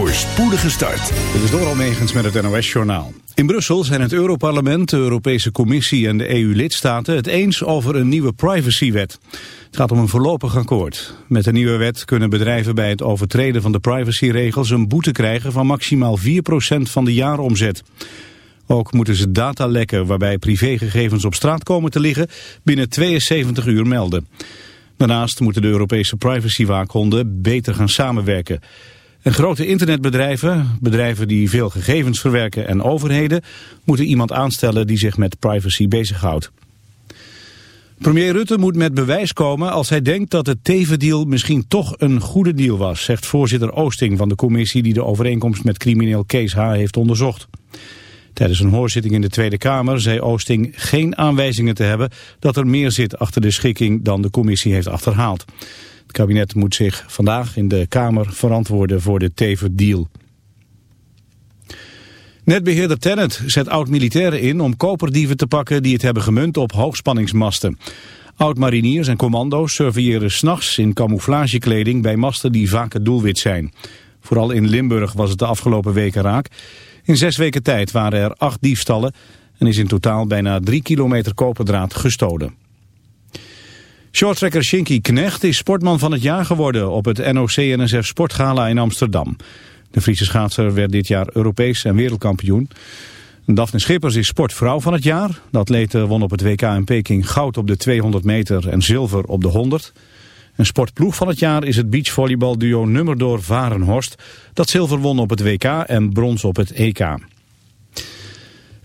voor spoedige start. Dit is Doral Megens met het NOS-journaal. In Brussel zijn het Europarlement, de Europese Commissie en de EU-lidstaten het eens over een nieuwe privacywet. Het gaat om een voorlopig akkoord. Met de nieuwe wet kunnen bedrijven bij het overtreden van de privacyregels een boete krijgen van maximaal 4% van de jaaromzet. Ook moeten ze data lekken waarbij privégegevens op straat komen te liggen binnen 72 uur melden. Daarnaast moeten de Europese privacywaakhonderen beter gaan samenwerken. En grote internetbedrijven, bedrijven die veel gegevens verwerken en overheden, moeten iemand aanstellen die zich met privacy bezighoudt. Premier Rutte moet met bewijs komen als hij denkt dat de Teven-deal misschien toch een goede deal was, zegt voorzitter Oosting van de commissie die de overeenkomst met crimineel Kees H. heeft onderzocht. Tijdens een hoorzitting in de Tweede Kamer zei Oosting geen aanwijzingen te hebben dat er meer zit achter de schikking dan de commissie heeft achterhaald. Het kabinet moet zich vandaag in de Kamer verantwoorden voor de Teven-deal. Netbeheerder Tennet zet oud-militairen in om koperdieven te pakken die het hebben gemunt op hoogspanningsmasten. Oud-mariniers en commando's surveilleren s'nachts in camouflagekleding bij masten die vaak het doelwit zijn. Vooral in Limburg was het de afgelopen weken raak. In zes weken tijd waren er acht diefstallen en is in totaal bijna drie kilometer koperdraad gestolen. Shorttrekker Shinky Knecht is sportman van het jaar geworden op het NOC-NSF Sportgala in Amsterdam. De Friese schaatser werd dit jaar Europees en wereldkampioen. Daphne Schippers is sportvrouw van het jaar. De atlete won op het WK in Peking goud op de 200 meter en zilver op de 100. Een sportploeg van het jaar is het beachvolleybalduo Nummerdoor Varenhorst... dat zilver won op het WK en brons op het EK.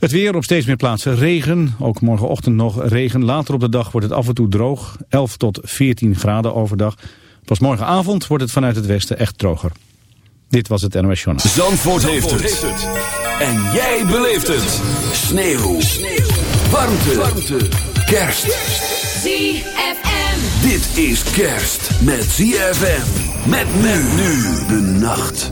Het weer op steeds meer plaatsen regen. Ook morgenochtend nog regen. Later op de dag wordt het af en toe droog. 11 tot 14 graden overdag. Pas morgenavond wordt het vanuit het westen echt droger. Dit was het NOS Journal. Zandvoort, heeft, het. En jij beleeft het. Sneeuw. Sneeuw. Warmte. Warmte. Kerst. ZFM. Dit is kerst met ZFM. Met men nu de nacht.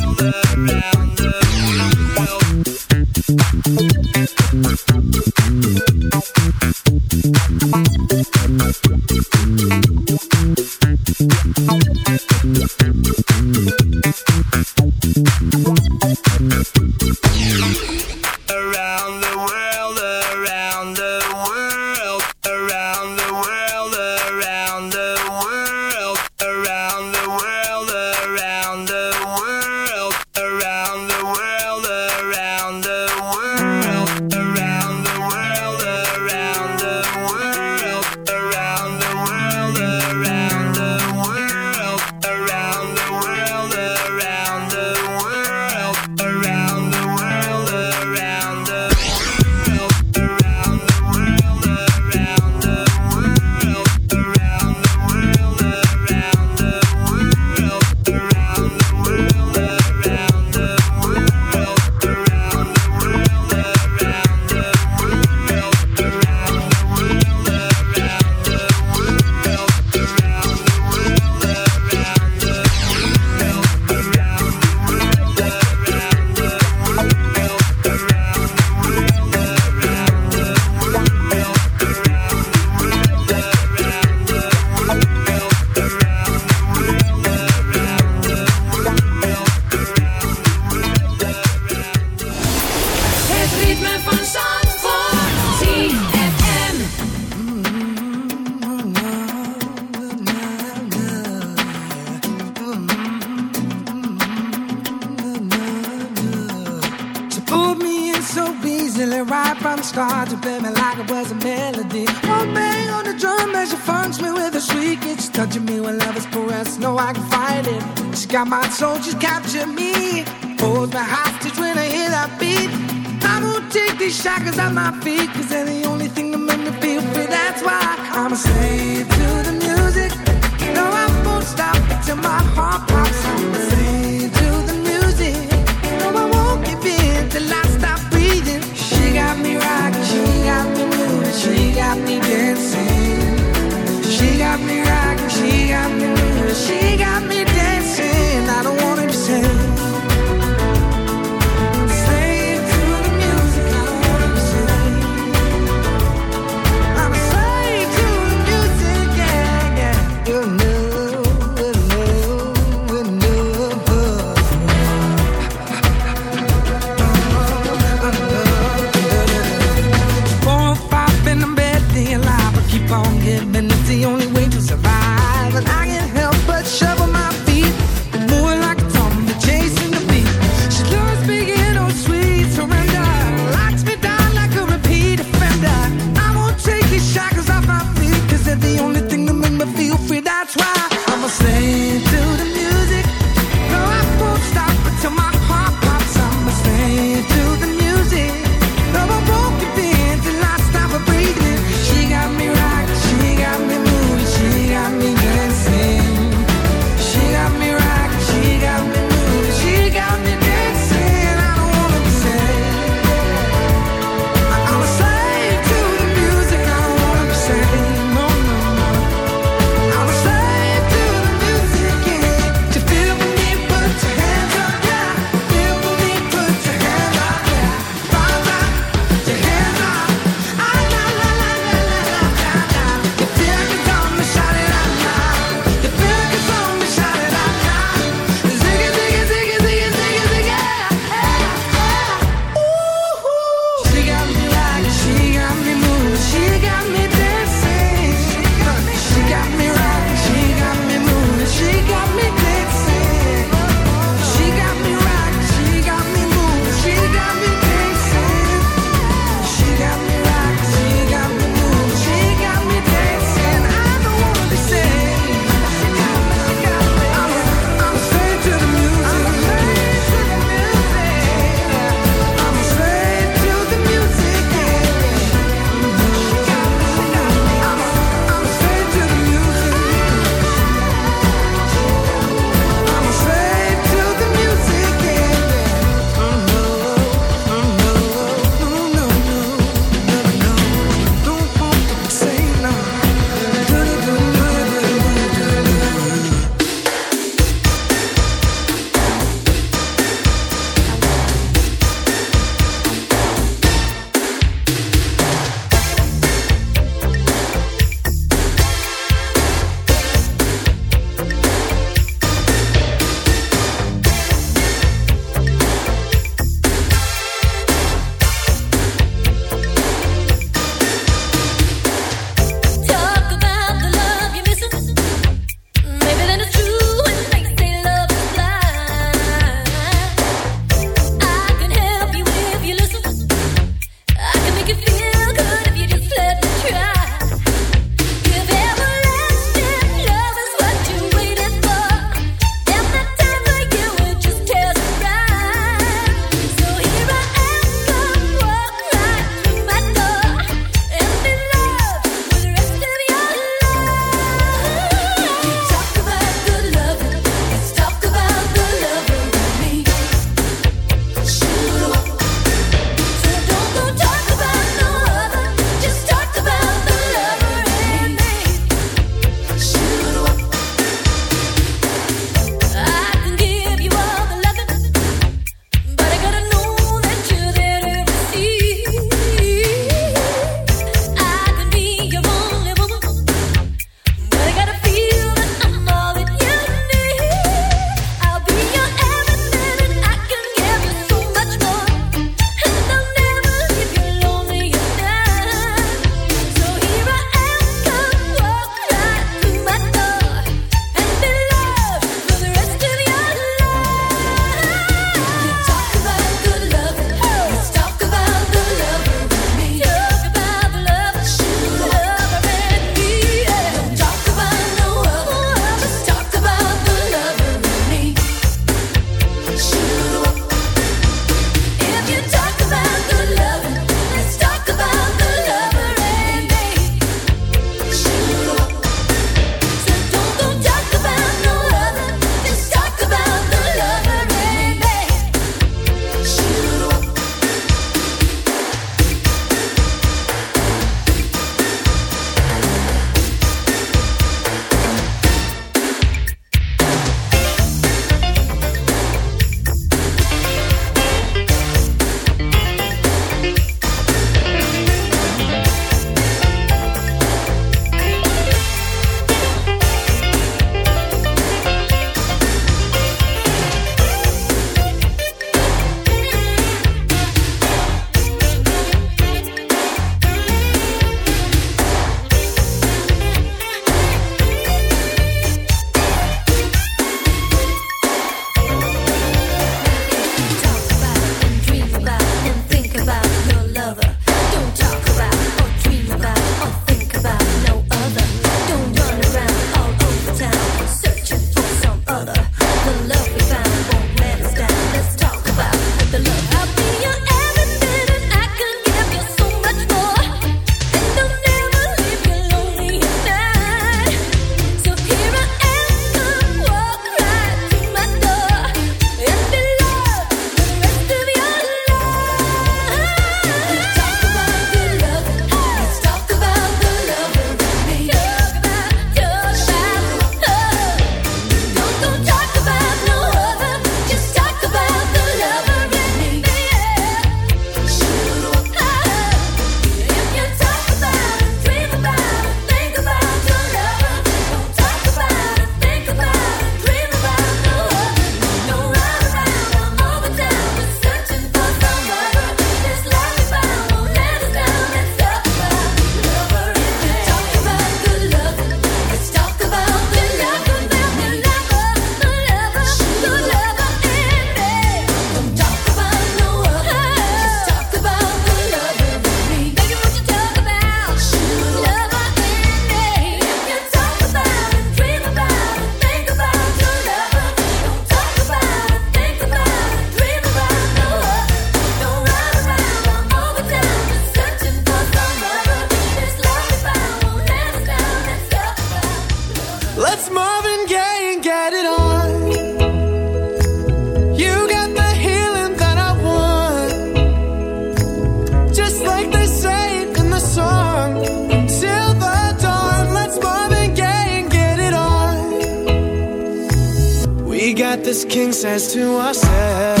king says to ourselves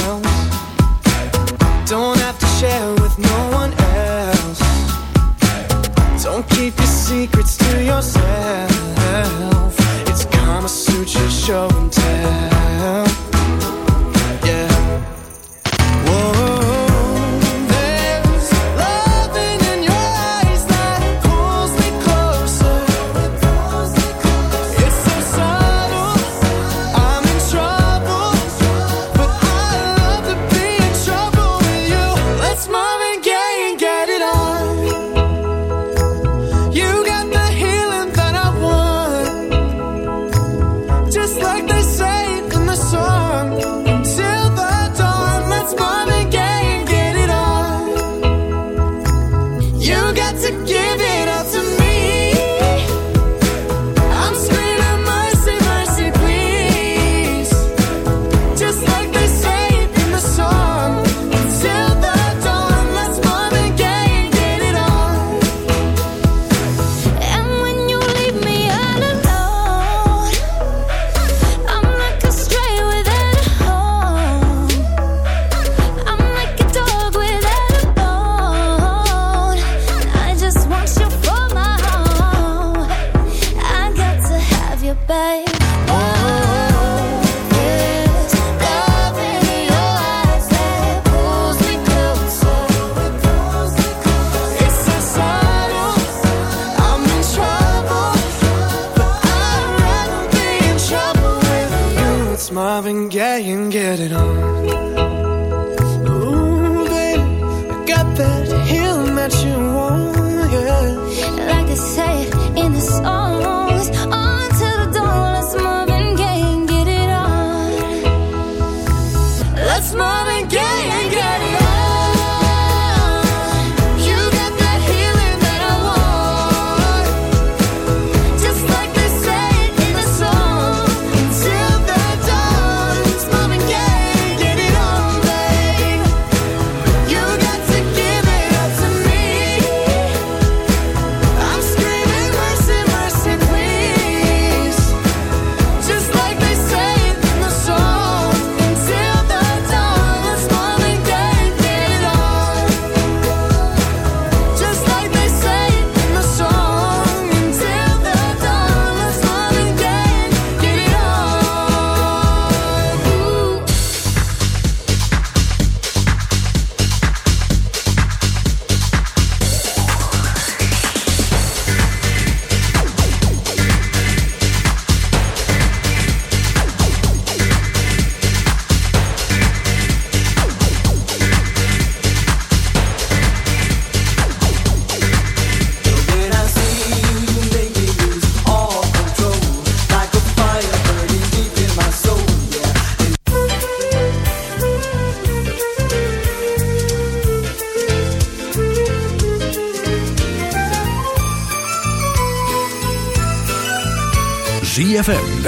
I've been getting, get it on.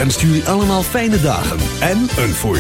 en stuur je allemaal fijne dagen en een voor.